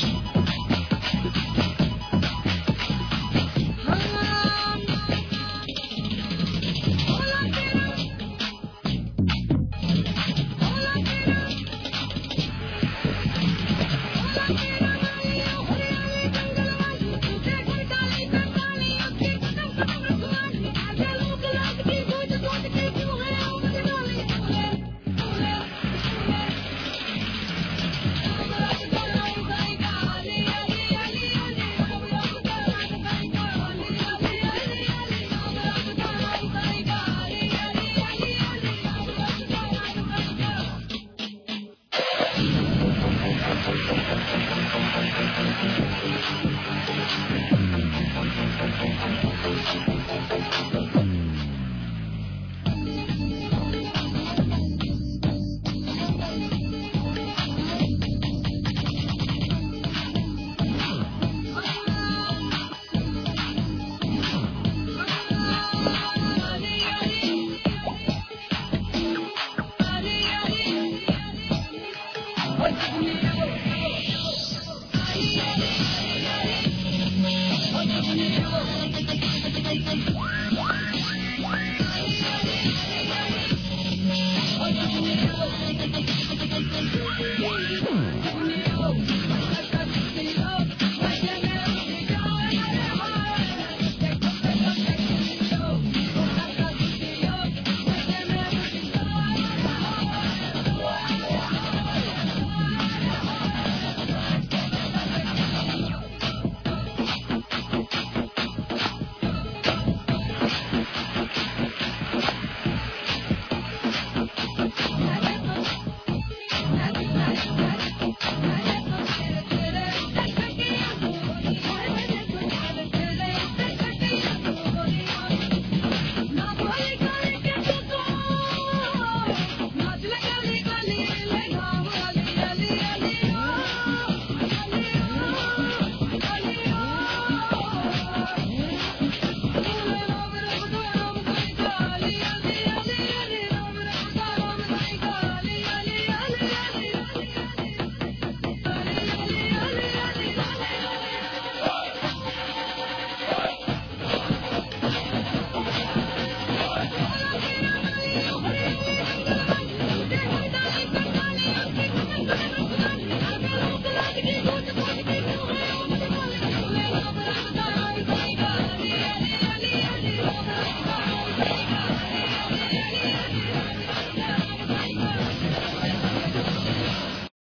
the Thank you.